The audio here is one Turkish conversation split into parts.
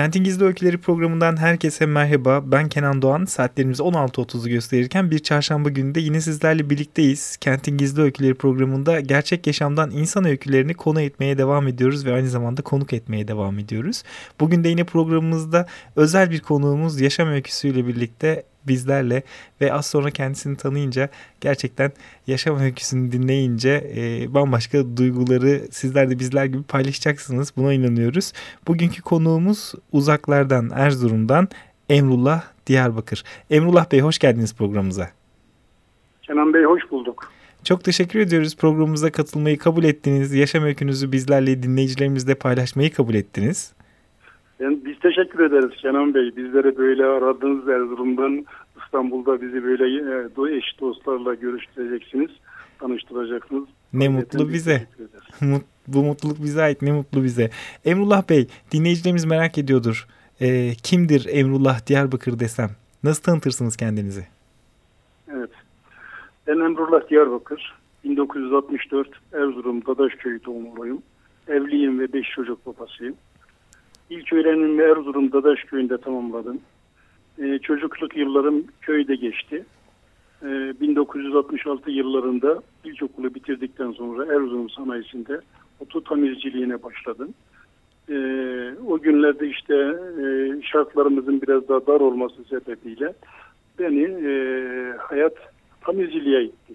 Kentin Gizli Öyküleri programından herkese merhaba. Ben Kenan Doğan. Saatlerimiz 16.30'u gösterirken bir çarşamba gününde yine sizlerle birlikteyiz. Kentin Gizli Öyküleri programında gerçek yaşamdan insan öykülerini konu etmeye devam ediyoruz ve aynı zamanda konuk etmeye devam ediyoruz. Bugün de yine programımızda özel bir konuğumuz yaşam öyküsüyle birlikte bizlerle ve az sonra kendisini tanıyınca gerçekten yaşam öyküsünü dinleyince e, bambaşka duyguları sizler de bizler gibi paylaşacaksınız. Buna inanıyoruz. Bugünkü konuğumuz uzaklardan Erzurum'dan Emrullah Diyarbakır. Emrullah Bey hoş geldiniz programımıza. Kenan Bey hoş bulduk. Çok teşekkür ediyoruz programımıza katılmayı kabul ettiniz. Yaşam öykünüzü bizlerle dinleyicilerimizle paylaşmayı kabul ettiniz. Yani biz teşekkür ederiz Kenan Bey. Bizleri böyle aradığınız Erzurum'dan İstanbul'da bizi böyle e, eş dostlarla görüştüreceksiniz, tanıştıracaksınız. Ne mutlu bize. Bu mutluluk bize ait. Ne mutlu bize. Emrullah Bey, dinleyicilerimiz merak ediyordur. E, kimdir Emrullah Diyarbakır desem? Nasıl tanıtırsınız kendinizi? Evet. Ben Emrullah Diyarbakır. 1964 Erzurum Dadaşköy doğumluyum. Evliyim ve beş çocuk babasıyım. İlk öğrenimimi Erzurum Dadaş köyünde tamamladım. Ee, çocukluk yıllarım köyde geçti. Ee, 1966 yıllarında ilkokulu bitirdikten sonra Erzurum sanayisinde oto tamirciliğine başladım. Ee, o günlerde işte e, şartlarımızın biraz daha dar olması sebebiyle beni e, hayat tamirciliğe gitti.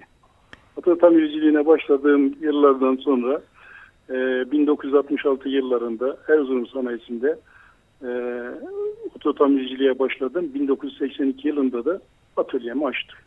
Oto tamirciliğine başladığım yıllardan sonra 1966 ee, yıllarında Erzurum sanayisinde e, ototamirciliğe başladım. 1982 yılında da atölyemi açtım.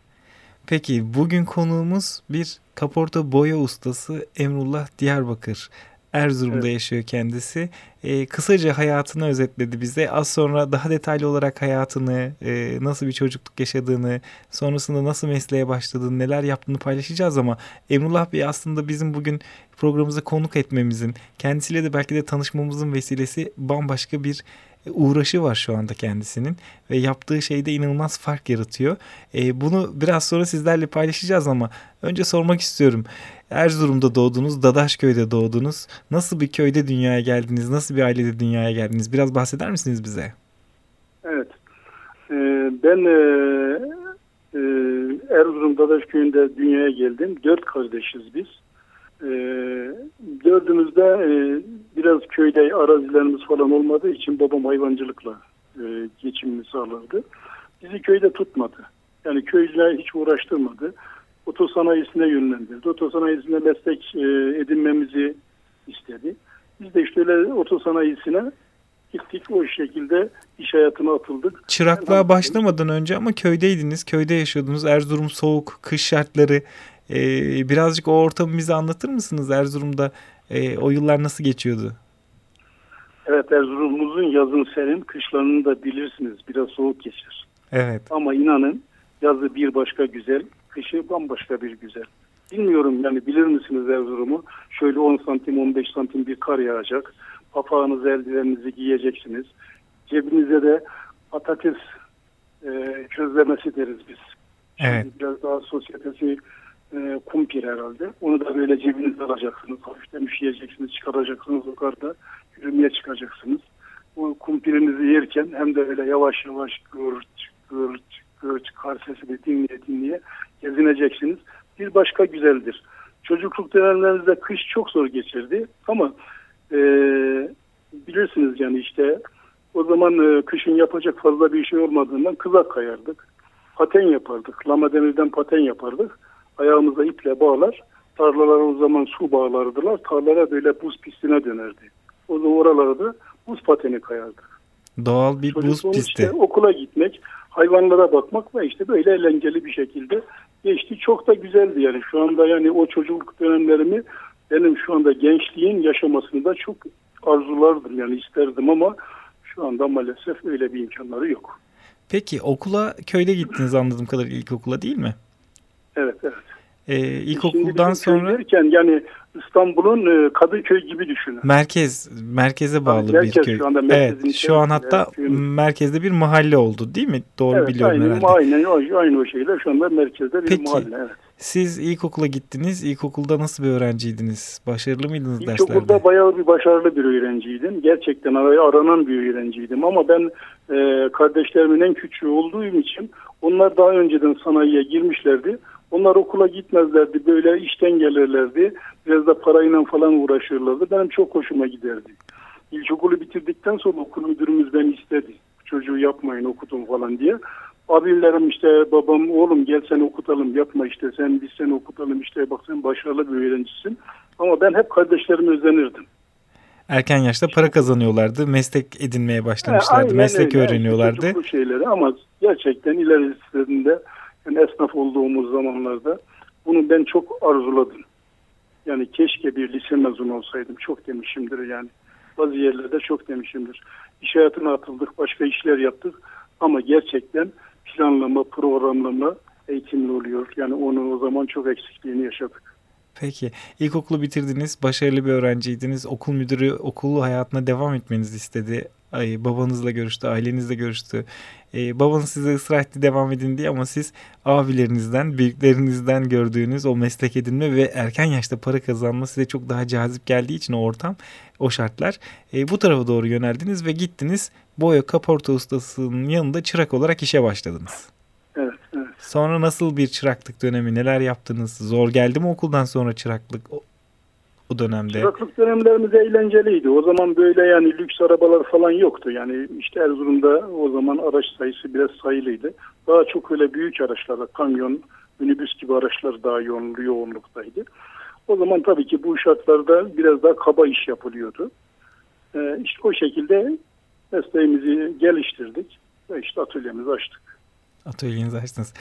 Peki bugün konuğumuz bir kaporta boya ustası Emrullah Diyarbakır. Erzurum'da evet. yaşıyor kendisi. E, kısaca hayatını özetledi bize. Az sonra daha detaylı olarak hayatını, e, nasıl bir çocukluk yaşadığını, sonrasında nasıl mesleğe başladığını, neler yaptığını paylaşacağız ama Emrullah Bey aslında bizim bugün programımıza konuk etmemizin, kendisiyle de belki de tanışmamızın vesilesi bambaşka bir uğraşı var şu anda kendisinin ve yaptığı şeyde inanılmaz fark yaratıyor. E, bunu biraz sonra sizlerle paylaşacağız ama önce sormak istiyorum. Erzurum'da doğdunuz, Dadaşköy'de doğdunuz. Nasıl bir köyde dünyaya geldiniz? Nasıl bir ailede dünyaya geldiniz? Biraz bahseder misiniz bize? Evet. Ee, ben e, e, Erzurum Dadaşköy'ünde dünyaya geldim. Dört kardeşiz biz. E, dördümüzde e, biraz köyde arazilerimiz falan olmadığı için babam hayvancılıkla e, geçimini sağlardı. Bizi köyde tutmadı. Yani köyle hiç uğraştırmadı. Otosanayisine yönlendirdi. Otosanayisine meslek e, edinmemizi istedi. Biz de işte öyle otosanayisine gittik o şekilde iş hayatına atıldık. Çıraklığa başlamadan önce ama köydeydiniz, köyde yaşıyordunuz. Erzurum soğuk, kış şartları. Ee, birazcık o ortamı bize anlatır mısınız? Erzurum'da e, o yıllar nasıl geçiyordu? Evet Erzurum'umuzun yazın serin, kışlarını da bilirsiniz biraz soğuk geçer. Evet. Ama inanın yazı bir başka güzel, kışı bambaşka bir güzel. Bilmiyorum yani bilir misiniz Erzurum'u? Şöyle 10 santim 15 santim bir kar yağacak. Papağanız eldiveninizi giyeceksiniz. Cebinize de patates e, közlemesi deriz biz. Evet. Şimdi biraz daha sosyetesi e, kumpir herhalde. Onu da böyle cebinize alacaksınız. Hafiften üşüyeceksiniz, çıkaracaksınız o karda. Yürümeye çıkacaksınız. O kumpirinizi yerken hem de öyle yavaş yavaş gırç gırç gırç kar sesini dinleye dinleye gezineceksiniz. Bir başka güzeldir. Çocukluk dönemlerinizde kış çok zor geçirdi ama e, bilirsiniz yani işte o zaman e, kışın yapacak fazla bir şey olmadığından kızak kayardık. Paten yapardık. Lama demirden paten yapardık ayağımıza iple bağlar. Tarlalara o zaman su bağlardılar. Tarlalara böyle buz pistine dönerdi. O zaman oralara da buz pateni kayardık. Doğal bir Çocuk buz pisti. Işte okula gitmek, hayvanlara bakmak ve işte böyle eğlenceli bir şekilde geçti. Çok da güzeldi yani. Şu anda yani o çocukluk dönemlerimi benim şu anda gençliğin yaşamasını da çok arzulardım yani isterdim ama şu anda maalesef öyle bir imkanları yok. Peki okula köyde gittiniz anladığım kadarıyla ilkokula değil mi? Evet evet. Ee, ilkokuldan sonra derken yani İstanbul'un e, Kadıköy gibi düşünün. Merkez merkeze bağlı merkez bir köy. şu anda evet, şu an hatta köyün... merkezde bir mahalle oldu değil mi? Doğru evet, biliyorum aynen, herhalde. Aynen, aynı o şeyler şu anda merkezde bir Peki, mahalle. Evet. Siz ilkokula gittiniz. İlkokulda nasıl bir öğrenciydiniz? Başarılı mıydınız İlkokulda derslerde? İlkokulda bayağı bir başarılı bir öğrenciydim. Gerçekten araya aranan bir öğrenciydim. Ama ben e, kardeşlerimin en küçüğü olduğum için onlar daha önceden sanayiye girmişlerdi. Onlar okula gitmezlerdi. Böyle işten gelirlerdi. Biraz da parayla falan uğraşırlardı. Benim çok hoşuma giderdi. İlkokulu bitirdikten sonra okul müdürümüz beni istedi. Çocuğu yapmayın okudum falan diye. Abilerim işte babam oğlum gel seni okutalım yapma işte sen biz seni okutalım işte bak sen başarılı bir öğrencisin. Ama ben hep kardeşlerime özenirdim. Erken yaşta para kazanıyorlardı. Meslek edinmeye başlamışlardı. Aynen meslek öyle. öğreniyorlardı. Yani şeyleri ama gerçekten ilerisinde yani esnaf olduğumuz zamanlarda bunu ben çok arzuladım. Yani keşke bir lise mezunu olsaydım. Çok demişimdir yani. Bazı yerlerde çok demişimdir. İş hayatına atıldık, başka işler yaptık. Ama gerçekten planlama, programlama eğitimli oluyor. Yani onun o zaman çok eksikliğini yaşadık. Peki. İlkokulu bitirdiniz, başarılı bir öğrenciydiniz. Okul müdürü okul hayatına devam etmenizi istedi. Ay, babanızla görüştü, ailenizle görüştü. Ee, babanız size ısrar etti devam edin diye ama siz abilerinizden, büyüklerinizden gördüğünüz o meslek edinme ve erken yaşta para kazanma size çok daha cazip geldiği için o ortam, o şartlar. E, bu tarafa doğru yöneldiniz ve gittiniz boya kaporta ustasının yanında çırak olarak işe başladınız. Evet, evet. Sonra nasıl bir çıraklık dönemi, neler yaptınız? Zor geldi mi okuldan sonra çıraklık o, dönemde? Çıraklık dönemlerimiz eğlenceliydi. O zaman böyle yani lüks arabalar falan yoktu. Yani işte Erzurum'da o zaman araç sayısı biraz sayılıydı. Daha çok öyle büyük araçlar, kamyon, minibüs gibi araçlar daha yoğun, yoğunluktaydı. O zaman tabii ki bu şartlarda biraz daha kaba iş yapılıyordu. Ee, işte o şekilde mesleğimizi geliştirdik ve işte atölyemizi açtık. Atölyenizi açtınız.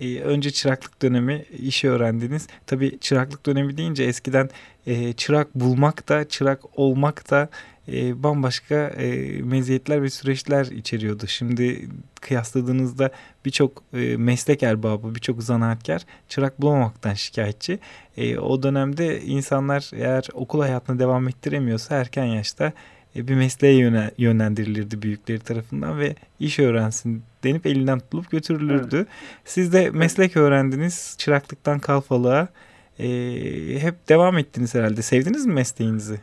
Ee, önce çıraklık dönemi işi öğrendiniz. Tabii çıraklık dönemi deyince eskiden e, çırak bulmak da çırak olmak da e, bambaşka e, meziyetler ve süreçler içeriyordu. Şimdi kıyasladığınızda birçok e, meslek erbabı, birçok zanaatkar çırak bulamamaktan şikayetçi. E, o dönemde insanlar eğer okul hayatına devam ettiremiyorsa erken yaşta e, bir mesleğe yönlendirilirdi büyükleri tarafından ve iş öğrensin denip elinden tutulup götürülürdü. Evet. Siz de meslek öğrendiniz çıraklıktan kalfalığa e, hep devam ettiniz herhalde. Sevdiniz mi mesleğinizi?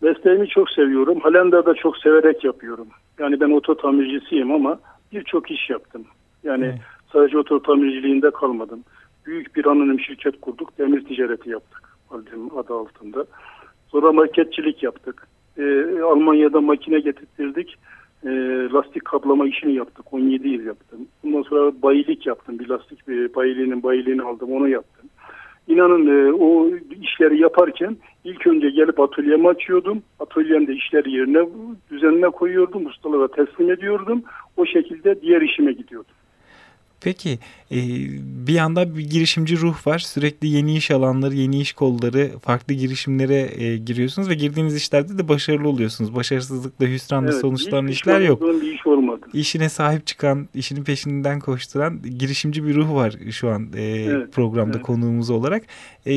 Mesleğimi çok seviyorum. Halen de da çok severek yapıyorum. Yani ben oto tamircisiyim ama birçok iş yaptım. Yani evet. sadece oto tamirciliğinde kalmadım. Büyük bir anonim şirket kurduk. Demir ticareti yaptık adı altında. Sonra marketçilik yaptık. Ee, Almanya'da makine getirttirdik. Ee, lastik kaplama işini yaptık. 17 yıl yaptım. Bundan sonra bayilik yaptım. Bir lastik bir bayiliğinin bayiliğini aldım. Onu yaptım. İnanın e, o işleri yaparken ilk önce gelip atölyemi açıyordum. Atölyemde işleri yerine düzenine koyuyordum. Ustalara teslim ediyordum. O şekilde diğer işime gidiyordum. Peki e, bir yanda bir girişimci ruh var. Sürekli yeni iş alanları, yeni iş kolları, farklı girişimlere e, giriyorsunuz ve girdiğiniz işlerde de başarılı oluyorsunuz. Başarısızlıkla, hüsranla evet, sonuçlanan işler yok. Bir iş olmadı. İşine sahip çıkan, işinin peşinden koşturan girişimci bir ruh var şu an e, evet, programda evet. konuğumuz olarak. E,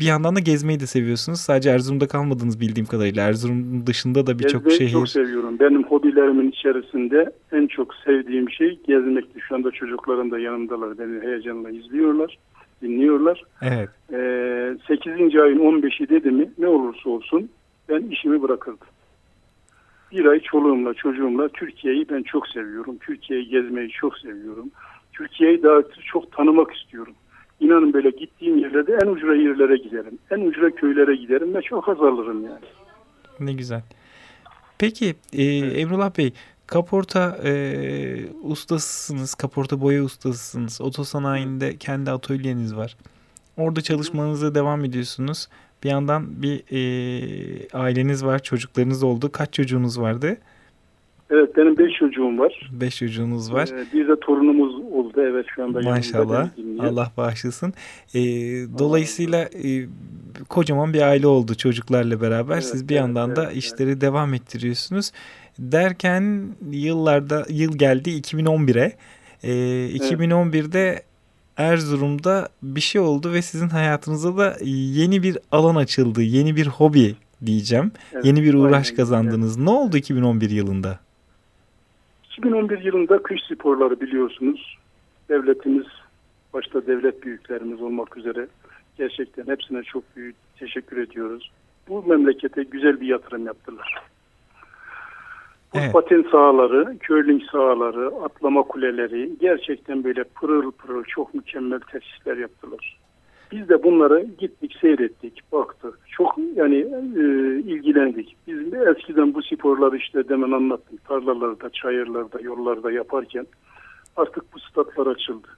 bir yandan da gezmeyi de seviyorsunuz. Sadece Erzurum'da kalmadınız bildiğim kadarıyla. Erzurum dışında da birçok şehir. çok seviyorum. Benim hobilerimin içerisinde en çok sevdiğim şey gezmekti. Şu anda çocukların da yanımdalar. Beni heyecanla izliyorlar, dinliyorlar. Evet. Ee, 8. ayın 15'i dedi mi ne olursa olsun ben işimi bırakırdım. Bir ay çoluğumla çocuğumla Türkiye'yi ben çok seviyorum. Türkiye'yi gezmeyi çok seviyorum. Türkiye'yi daha çok tanımak istiyorum. İnanın böyle gittiğim yerlerde en ucra yerlere giderim. En ucra köylere giderim ve çok haz alırım yani. Ne güzel. Peki e, Emrullah Bey Kaporta e, ustasısınız, kaporta boya ustasısınız. Otosanayinde kendi atölyeniz var. Orada çalışmanıza devam ediyorsunuz. Bir yandan bir e, aileniz var, çocuklarınız oldu. Kaç çocuğunuz vardı? Evet benim beş çocuğum var. Beş çocuğunuz var. Ee, bir de torunumuz oldu. Evet şu anda Maşallah. Allah bağışlasın. E, dolayısıyla e, kocaman bir aile oldu çocuklarla beraber. Evet, Siz bir evet, yandan evet, da işleri evet. devam ettiriyorsunuz. Derken yıllarda yıl geldi 2011'e. E, 2011'de Erzurum'da bir şey oldu ve sizin hayatınıza da yeni bir alan açıldı. Yeni bir hobi diyeceğim. Evet, yeni bir uğraş aynen, kazandınız. Evet. Ne oldu 2011 yılında? 2011 yılında kış sporları biliyorsunuz. Devletimiz, başta devlet büyüklerimiz olmak üzere gerçekten hepsine çok büyük teşekkür ediyoruz. Bu memlekete güzel bir yatırım yaptılar. Evet. Paten sahaları, curling sahaları, atlama kuleleri gerçekten böyle pırıl pırıl çok mükemmel tesisler yaptılar. Biz de bunları gittik, seyrettik, baktık. Çok yani e, ilgilendik. Biz de eskiden bu sporları işte demin anlattım. Tarlalarda, çayırlarda, yollarda yaparken artık bu statlar açıldı.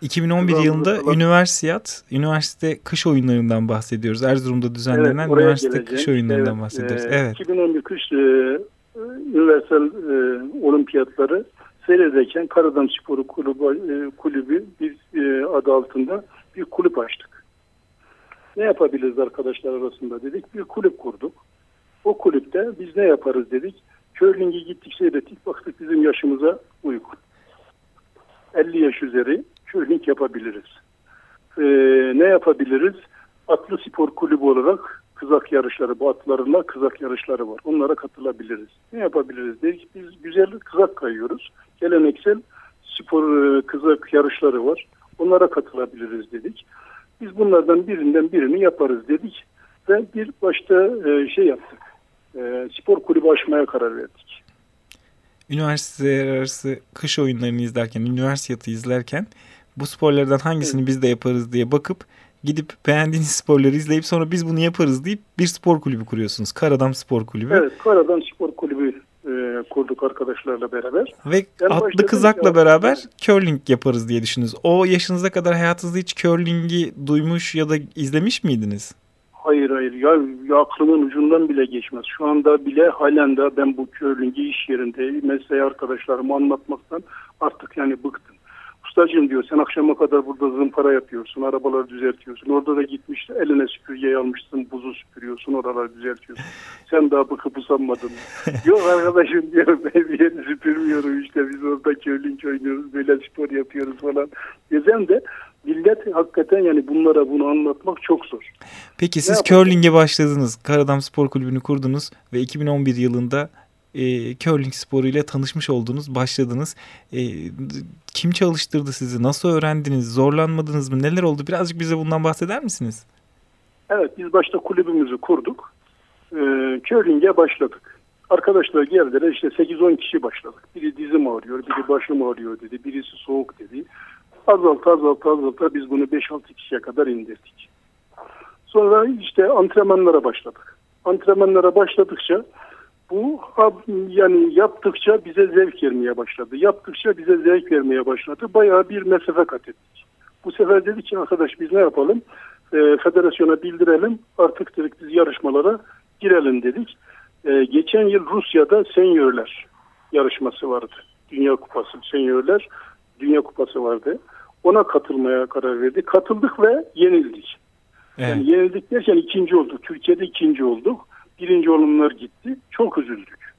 2011 Erzurum'da yılında falan... Üniversiyat, üniversite kış oyunlarından bahsediyoruz. Erzurum'da düzenlenen evet, üniversite geleceğim. kış oyunlarından evet, bahsediyoruz. E, evet. 2011 kış e, üniversal e, olimpiyatları seyrederken Karadam Sporu Kulübü, e, kulübü bir e, adı altında bir kulüp açtık. Ne yapabiliriz arkadaşlar arasında dedik. Bir kulüp kurduk. O kulüpte biz ne yaparız dedik. Curling'i gittik seyrettik. Baktık bizim yaşımıza uygun. 50 yaş üzeri curling yapabiliriz. Ee, ne yapabiliriz? Atlı Spor Kulübü olarak kızak yarışları, bu atlarla kızak yarışları var. Onlara katılabiliriz. Ne yapabiliriz dedik. Biz güzel kızak kayıyoruz. Geleneksel spor e, kızak yarışları var. Onlara katılabiliriz dedik. Biz bunlardan birinden birini yaparız dedik ve bir başta e, şey yaptık. E, spor kulübü açmaya karar verdik. Üniversite arası kış oyunlarını izlerken, üniversiteti izlerken bu sporlardan hangisini evet. biz de yaparız diye bakıp gidip beğendiğiniz sporları izleyip sonra biz bunu yaparız deyip bir spor kulübü kuruyorsunuz. Karadam Spor Kulübü. Evet, Karadam Spor Kulübü e, kurduk arkadaşlarla beraber. Ve yani atlı kızakla beraber yani. curling yaparız diye düşündünüz. O yaşınıza kadar hayatınızda hiç curlingi duymuş ya da izlemiş miydiniz? Hayır hayır ya, ya aklımın ucundan bile geçmez. Şu anda bile halen de ben bu curlingi iş yerinde mesleği arkadaşlarıma anlatmaktan artık yani bıktım. Ustacığım diyor sen akşama kadar burada zımpara yapıyorsun, arabaları düzeltiyorsun. Orada da gitmiş eline süpürgeyi almışsın, buzu süpürüyorsun, oraları düzeltiyorsun. Sen daha bıkıp usanmadın mı? Yok arkadaşım diyor ben bir yeri süpürmüyorum işte biz orada curling oynuyoruz, böyle spor yapıyoruz falan. Diyeceğim de millet hakikaten yani bunlara bunu anlatmak çok zor. Peki siz curling'e başladınız. Karadam Spor Kulübü'nü kurdunuz ve 2011 yılında e, curling sporuyla tanışmış oldunuz, başladınız. E, kim çalıştırdı sizi? Nasıl öğrendiniz? Zorlanmadınız mı? Neler oldu? Birazcık bize bundan bahseder misiniz? Evet, biz başta kulübümüzü kurduk. E, curling'e başladık. Arkadaşlar geldiler işte 8-10 kişi başladık. Biri dizim ağrıyor, biri başım ağrıyor dedi, birisi soğuk dedi. Azalt azalt azalt biz bunu 5-6 kişiye kadar indirdik. Sonra işte antrenmanlara başladık. Antrenmanlara başladıkça bu yani yaptıkça bize zevk vermeye başladı. Yaptıkça bize zevk vermeye başladı. Bayağı bir mesafe kat ettik. Bu sefer dedik ki arkadaş biz ne yapalım? E, federasyona bildirelim. Artık dedik biz yarışmalara girelim dedik. E, geçen yıl Rusya'da senyörler yarışması vardı. Dünya Kupası senyörler Dünya Kupası vardı. Ona katılmaya karar verdik. Katıldık ve yenildik. Evet. Yani yenildik derken ikinci olduk. Türkiye'de ikinci olduk birinci olumlar gitti. Çok üzüldük.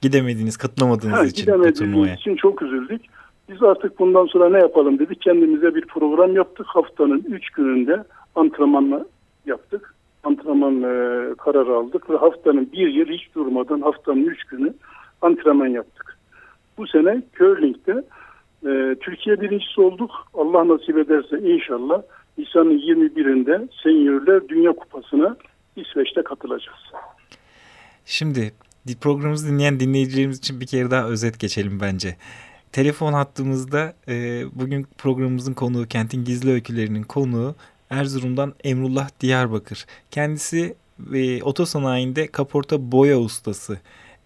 Gidemediğiniz, katılamadığınız ha, için Gidemediğimiz için çok üzüldük. Biz artık bundan sonra ne yapalım dedik. Kendimize bir program yaptık. Haftanın üç gününde antrenmanla yaptık. Antrenman e, kararı aldık ve haftanın bir yıl hiç durmadan haftanın üç günü antrenman yaptık. Bu sene Curling'de e, Türkiye birincisi olduk. Allah nasip ederse inşallah Nisan'ın 21'inde Senyörler Dünya Kupası'na İsveç'te katılacağız. Şimdi programımızı dinleyen dinleyicilerimiz için bir kere daha özet geçelim bence. Telefon hattımızda e, bugün programımızın konuğu, Kentin Gizli Öykülerinin konuğu Erzurum'dan Emrullah Diyarbakır. Kendisi e, otosanayinde kaporta boya ustası.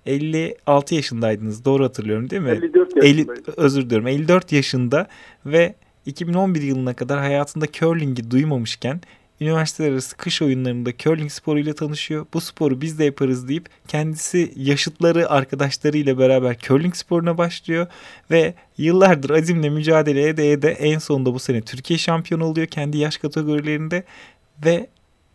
56 yaşındaydınız doğru hatırlıyorum değil mi? 54 yaşındaydım. 50, özür diliyorum 54 yaşında ve 2011 yılına kadar hayatında curling'i duymamışken üniversiteler arası kış oyunlarında curling sporuyla tanışıyor. Bu sporu biz de yaparız deyip kendisi yaşıtları arkadaşlarıyla beraber curling sporuna başlıyor ve yıllardır azimle mücadele ede ede en sonunda bu sene Türkiye şampiyonu oluyor kendi yaş kategorilerinde ve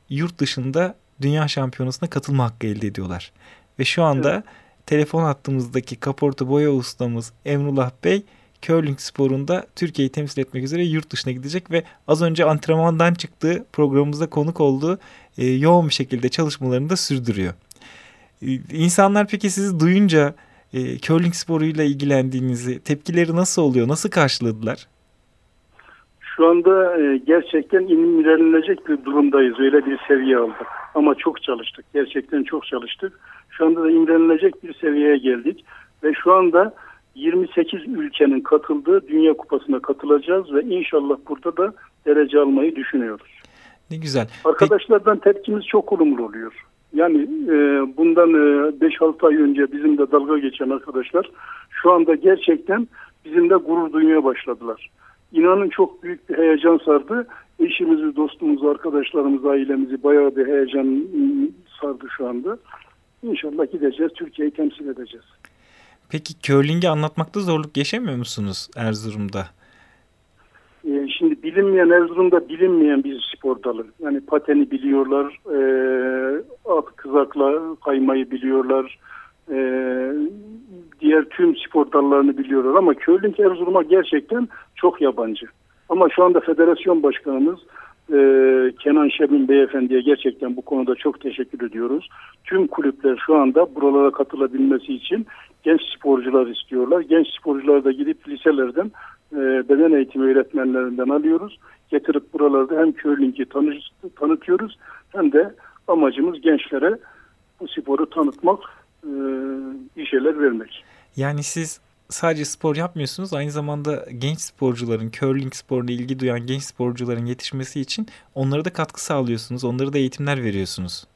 yurt dışında dünya şampiyonasına katılma hakkı elde ediyorlar. Ve şu anda evet. telefon hattımızdaki kaporta boya ustamız Emrullah Bey curling sporunda Türkiye'yi temsil etmek üzere yurt dışına gidecek ve az önce antrenmandan çıktığı programımıza konuk olduğu e, yoğun bir şekilde çalışmalarını da sürdürüyor. E, insanlar peki sizi duyunca e, curling sporuyla ilgilendiğinizi tepkileri nasıl oluyor? Nasıl karşıladılar? Şu anda e, gerçekten imrenilecek bir durumdayız. Öyle bir seviye aldık. Ama çok çalıştık. Gerçekten çok çalıştık. Şu anda da imrenilecek bir seviyeye geldik. Ve şu anda 28 ülkenin katıldığı Dünya Kupası'na katılacağız ve inşallah burada da derece almayı düşünüyoruz. Ne güzel. Arkadaşlardan Peki... tepkimiz çok olumlu oluyor. Yani e, bundan e, 5-6 ay önce bizim de dalga geçen arkadaşlar şu anda gerçekten bizimle gurur duymaya başladılar. İnanın çok büyük bir heyecan sardı. Eşimizi, dostumuzu, arkadaşlarımızı, ailemizi bayağı bir heyecan sardı şu anda. İnşallah gideceğiz, Türkiye'yi temsil edeceğiz. Peki curling'i anlatmakta zorluk yaşamıyor musunuz Erzurum'da? Ee, şimdi bilinmeyen Erzurum'da bilinmeyen bir spor dalı. Yani pateni biliyorlar, e, at kızakla kaymayı biliyorlar, e, diğer tüm spor dallarını biliyorlar. Ama curling Erzurum'a gerçekten çok yabancı. Ama şu anda federasyon başkanımız e, Kenan Şebin Beyefendi'ye gerçekten bu konuda çok teşekkür ediyoruz. Tüm kulüpler şu anda buralara katılabilmesi için genç sporcular istiyorlar. Genç sporcular da gidip liselerden e, beden eğitimi öğretmenlerinden alıyoruz. Getirip buralarda hem curling'i tanı, tanıtıyoruz hem de amacımız gençlere bu sporu tanıtmak, e, bir vermek. Yani siz sadece spor yapmıyorsunuz. Aynı zamanda genç sporcuların, curling sporuna ilgi duyan genç sporcuların yetişmesi için onlara da katkı sağlıyorsunuz. Onlara da eğitimler veriyorsunuz.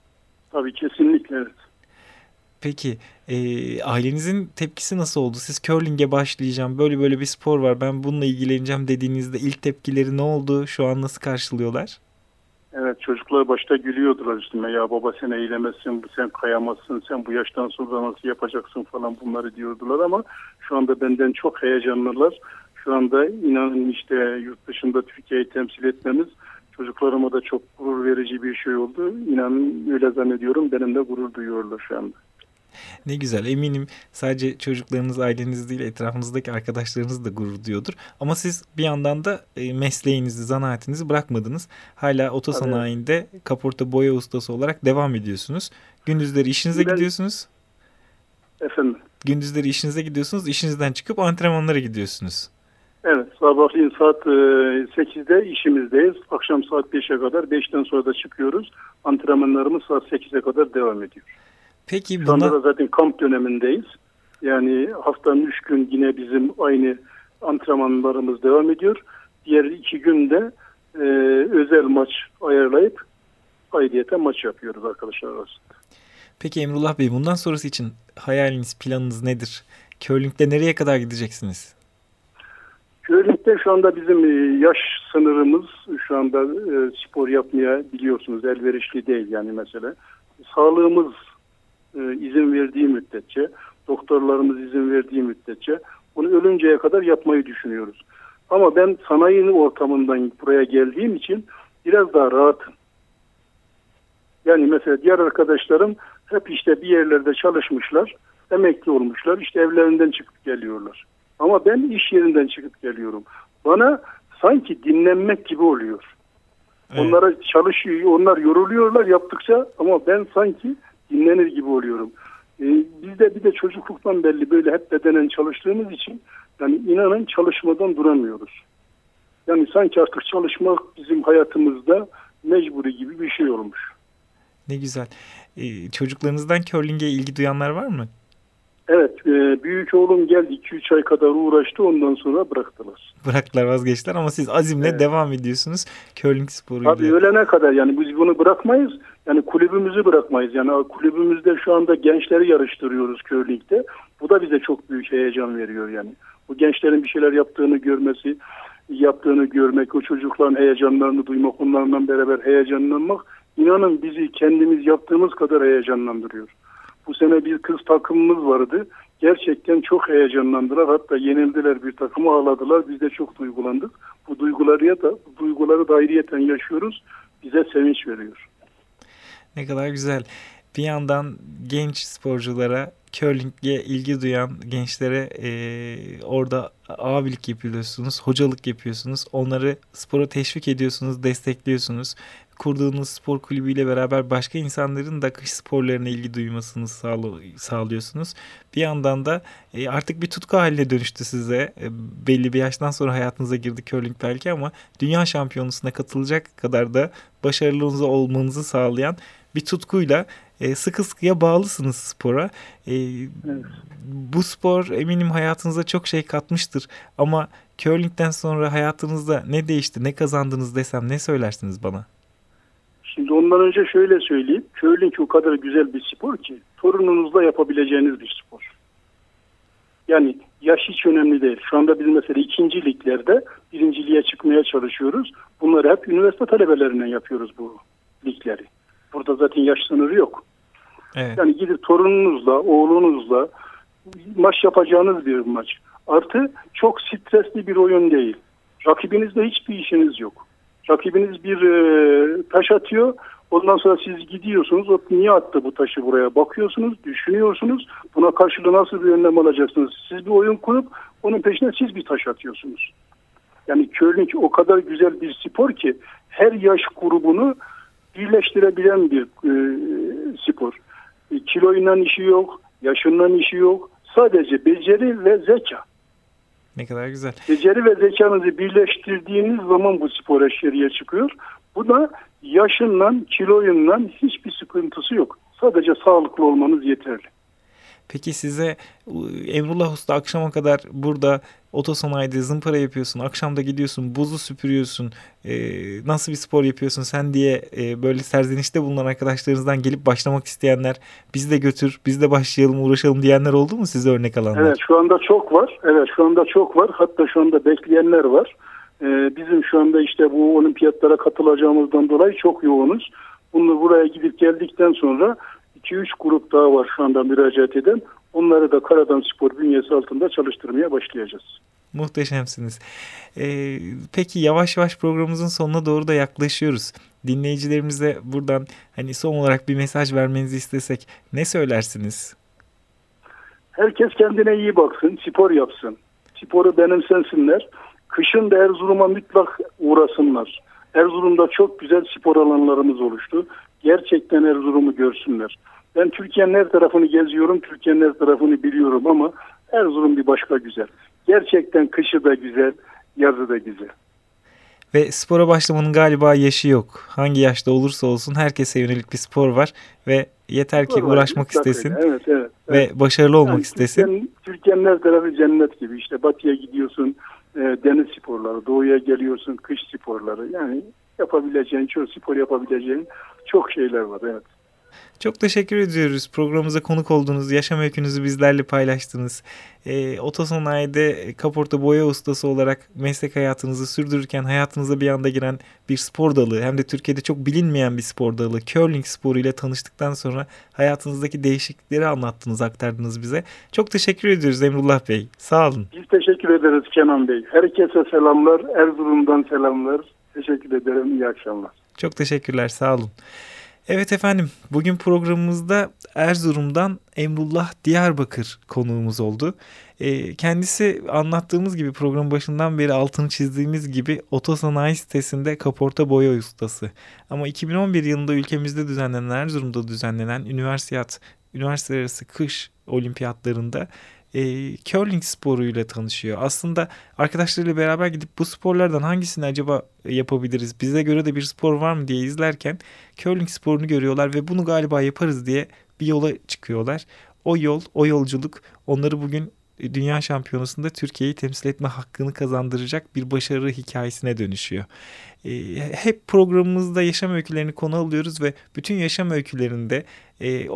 Tabii kesinlikle evet. Peki e, ailenizin tepkisi nasıl oldu? Siz curling'e başlayacağım, böyle böyle bir spor var, ben bununla ilgileneceğim dediğinizde ilk tepkileri ne oldu? Şu an nasıl karşılıyorlar? Evet çocuklar başta gülüyordular üstüme ya baba sen eğilemezsin, sen kayamazsın, sen bu yaştan sonra nasıl yapacaksın falan bunları diyordular ama şu anda benden çok heyecanlılar. Şu anda inanın işte yurt dışında Türkiye'yi temsil etmemiz çocuklarıma da çok gurur verici bir şey oldu. İnanın öyle zannediyorum benimle gurur duyuyorlar şu anda. Ne güzel. Eminim sadece çocuklarınız, aileniz değil etrafınızdaki arkadaşlarınız da gurur duyuyordur. Ama siz bir yandan da e, mesleğinizi, zanaatinizi bırakmadınız. Hala otosanayinde kaporta boya ustası olarak devam ediyorsunuz. Gündüzleri işinize ben... gidiyorsunuz. Efendim? Gündüzleri işinize gidiyorsunuz. İşinizden çıkıp antrenmanlara gidiyorsunuz. Evet sabahleyin saat 8'de e, işimizdeyiz. Akşam saat 5'e kadar 5'ten sonra da çıkıyoruz. Antrenmanlarımız saat 8'e kadar devam ediyor. Peki buna... Şu anda da zaten kamp dönemindeyiz. Yani haftanın üç gün yine bizim aynı antrenmanlarımız devam ediyor. Diğer iki günde e, özel maç ayarlayıp aidiyete maç yapıyoruz arkadaşlar arasında. Peki Emrullah Bey bundan sonrası için hayaliniz, planınız nedir? Curling'de nereye kadar gideceksiniz? Curling'de şu anda bizim e, yaş sınırımız şu anda e, spor yapmaya biliyorsunuz elverişli değil yani mesela. Sağlığımız izin verdiği müddetçe, doktorlarımız izin verdiği müddetçe bunu ölünceye kadar yapmayı düşünüyoruz. Ama ben sanayi ortamından buraya geldiğim için biraz daha rahatım. Yani mesela diğer arkadaşlarım hep işte bir yerlerde çalışmışlar, emekli olmuşlar, işte evlerinden çıkıp geliyorlar. Ama ben iş yerinden çıkıp geliyorum. Bana sanki dinlenmek gibi oluyor. Evet. Onlara çalışıyor, onlar yoruluyorlar yaptıkça ama ben sanki dinlenir gibi oluyorum. E, biz de bir de çocukluktan belli böyle hep bedenen çalıştığımız için yani inanın çalışmadan duramıyoruz. Yani sanki artık çalışmak bizim hayatımızda mecburi gibi bir şey olmuş. Ne güzel. Ee, çocuklarınızdan curling'e ilgi duyanlar var mı? Evet. E, büyük oğlum geldi 2-3 ay kadar uğraştı ondan sonra bıraktılar. Bıraktılar vazgeçtiler ama siz azimle evet. devam ediyorsunuz curling sporuyla. Tabii ölene kadar yani biz bunu bırakmayız. Yani kulübümüzü bırakmayız. Yani kulübümüzde şu anda gençleri yarıştırıyoruz curling'de. Bu da bize çok büyük heyecan veriyor yani. Bu gençlerin bir şeyler yaptığını görmesi, yaptığını görmek, o çocukların heyecanlarını duymak, onlarla beraber heyecanlanmak inanın bizi kendimiz yaptığımız kadar heyecanlandırıyor. Bu sene bir kız takımımız vardı. Gerçekten çok heyecanlandılar. Hatta yenildiler bir takımı ağladılar. Biz de çok duygulandık. Bu duyguları da bu duyguları da ayrıyeten yaşıyoruz. Bize sevinç veriyor. Ne kadar güzel. Bir yandan genç sporculara curling'e ilgi duyan gençlere e, orada abilik yapıyorsunuz, hocalık yapıyorsunuz. Onları spora teşvik ediyorsunuz, destekliyorsunuz. Kurduğunuz spor kulübüyle beraber başka insanların da kış sporlarına ilgi duymasını sağlıyorsunuz. Bir yandan da e, artık bir tutku haline dönüştü size. E, belli bir yaştan sonra hayatınıza girdi curling belki ama dünya şampiyonasına katılacak kadar da başarılı olmanızı sağlayan bir tutkuyla e, sıkı sıkıya bağlısınız spora. E, evet. Bu spor eminim hayatınıza çok şey katmıştır. Ama curling'den sonra hayatınızda ne değişti, ne kazandınız desem ne söylersiniz bana? Şimdi ondan önce şöyle söyleyeyim. Curling o kadar güzel bir spor ki torununuzla yapabileceğiniz bir spor. Yani yaş hiç önemli değil. Şu anda biz mesela ikinci liglerde birinciliğe çıkmaya çalışıyoruz. Bunları hep üniversite talebelerinden yapıyoruz bu ligleri. Burada zaten yaş sınırı yok. Evet. Yani gidip torununuzla, oğlunuzla maç yapacağınız bir maç. Artı çok stresli bir oyun değil. Rakibinizle hiçbir işiniz yok. Rakibiniz bir e, taş atıyor. Ondan sonra siz gidiyorsunuz. O niye attı bu taşı buraya? Bakıyorsunuz, düşünüyorsunuz. Buna karşılığı nasıl bir önlem alacaksınız? Siz bir oyun kurup onun peşine siz bir taş atıyorsunuz. Yani curling o kadar güzel bir spor ki her yaş grubunu birleştirebilen bir e, spor. E, kiloyla işi yok, yaşından işi yok. Sadece beceri ve zeka. Ne kadar güzel. Beceri ve zekanızı birleştirdiğiniz zaman bu spor eşyeriye çıkıyor. Bu da yaşından, kiloyundan hiçbir sıkıntısı yok. Sadece sağlıklı olmanız yeterli. Peki size Emrullah Usta akşama kadar burada otosanayide zımpara yapıyorsun. Akşam da gidiyorsun buzu süpürüyorsun. E, nasıl bir spor yapıyorsun sen diye e, böyle serzenişte bulunan arkadaşlarınızdan gelip başlamak isteyenler bizi de götür biz de başlayalım uğraşalım diyenler oldu mu size örnek alanlar? Evet şu anda çok var. Evet şu anda çok var. Hatta şu anda bekleyenler var. Ee, bizim şu anda işte bu olimpiyatlara katılacağımızdan dolayı çok yoğunuz. Bunu buraya gidip geldikten sonra 2-3 grup daha var şu anda müracaat eden. Onları da Karadan Spor bünyesi altında çalıştırmaya başlayacağız. Muhteşemsiniz. Ee, peki yavaş yavaş programımızın sonuna doğru da yaklaşıyoruz. Dinleyicilerimize buradan hani son olarak bir mesaj vermenizi istesek ne söylersiniz? Herkes kendine iyi baksın, spor yapsın. Sporu benimsensinler. Kışın da Erzurum'a mutlak uğrasınlar. Erzurum'da çok güzel spor alanlarımız oluştu. Gerçekten Erzurum'u görsünler. Ben Türkiye'nin her tarafını geziyorum, Türkiye'nin her tarafını biliyorum ama Erzurum bir başka güzel. Gerçekten kışı da güzel, yazı da güzel. Ve spora başlamanın galiba yaşı yok. Hangi yaşta olursa olsun herkese yönelik bir spor var ve yeter ki uğraşmak istesin evet, evet, ve evet. başarılı olmak yani istesin. Türkiye'nin, Türkiye'nin her tarafı cennet gibi. İşte batıya gidiyorsun e, deniz sporları, doğuya geliyorsun kış sporları. Yani yapabileceğin, çok spor yapabileceğin çok şeyler var. Evet. Çok teşekkür ediyoruz. Programımıza konuk olduğunuz, yaşam öykünüzü bizlerle paylaştınız. E, Otosanayi'de kaporta boya ustası olarak meslek hayatınızı sürdürürken hayatınıza bir anda giren bir spor dalı hem de Türkiye'de çok bilinmeyen bir spor dalı curling sporu ile tanıştıktan sonra hayatınızdaki değişiklikleri anlattınız, aktardınız bize. Çok teşekkür ediyoruz Emrullah Bey. Sağ olun. Biz teşekkür ederiz Kenan Bey. Herkese selamlar. Erzurum'dan selamlar. Teşekkür ederim. İyi akşamlar. Çok teşekkürler. Sağ olun. Evet efendim bugün programımızda Erzurum'dan Emrullah Diyarbakır konuğumuz oldu. E, kendisi anlattığımız gibi program başından beri altını çizdiğimiz gibi otosanayi sitesinde kaporta boya ustası. Ama 2011 yılında ülkemizde düzenlenen Erzurum'da düzenlenen üniversiyat, üniversite arası kış olimpiyatlarında e, curling sporuyla tanışıyor. Aslında arkadaşlarıyla beraber gidip bu sporlardan hangisini acaba yapabiliriz? Bize göre de bir spor var mı diye izlerken curling sporunu görüyorlar ve bunu galiba yaparız diye bir yola çıkıyorlar. O yol, o yolculuk onları bugün dünya şampiyonasında Türkiye'yi temsil etme hakkını kazandıracak bir başarı hikayesine dönüşüyor. E, hep programımızda yaşam öykülerini konu alıyoruz ve bütün yaşam öykülerinde e,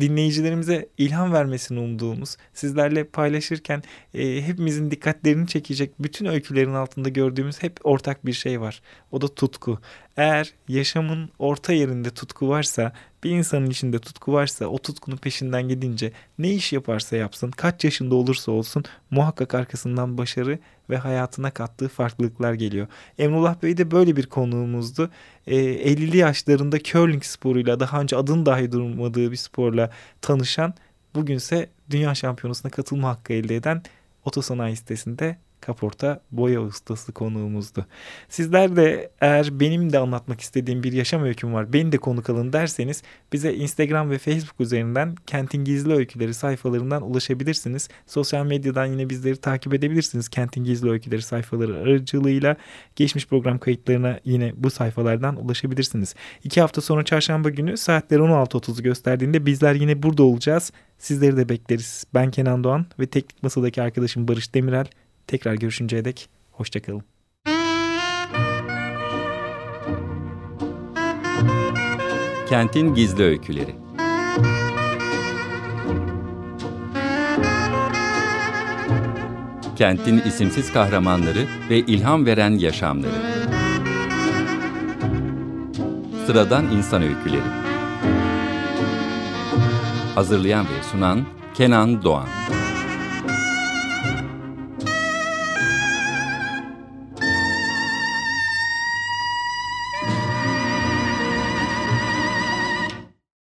dinleyicilerimize ilham vermesini umduğumuz, sizlerle paylaşırken e, hepimizin dikkatlerini çekecek bütün öykülerin altında gördüğümüz hep ortak bir şey var. O da tutku. Eğer yaşamın orta yerinde tutku varsa, bir insanın içinde tutku varsa o tutkunun peşinden gidince ne iş yaparsa yapsın, kaç yaşında olursa olsun muhakkak arkasından başarı ve hayatına kattığı farklılıklar geliyor. Emrullah Bey de böyle bir konuğumuzdu. E, 50'li yaşlarında curling sporuyla daha önce adın dahi durmadığı bir sporla tanışan bugünse dünya şampiyonasına katılma hakkı elde eden otosanayi sitesinde kaporta boya ustası konuğumuzdu. Sizler de eğer benim de anlatmak istediğim bir yaşam öyküm var beni de konuk alın derseniz bize Instagram ve Facebook üzerinden Kentin Gizli Öyküleri sayfalarından ulaşabilirsiniz. Sosyal medyadan yine bizleri takip edebilirsiniz. Kentin Gizli Öyküleri sayfaları aracılığıyla geçmiş program kayıtlarına yine bu sayfalardan ulaşabilirsiniz. İki hafta sonra çarşamba günü saatler 16.30'u gösterdiğinde bizler yine burada olacağız. Sizleri de bekleriz. Ben Kenan Doğan ve teknik masadaki arkadaşım Barış Demirel. Tekrar görüşünceye dek hoşçakalın. Kentin Gizli Öyküleri Kentin isimsiz kahramanları ve ilham veren yaşamları Sıradan insan öyküleri Hazırlayan ve sunan Kenan Doğan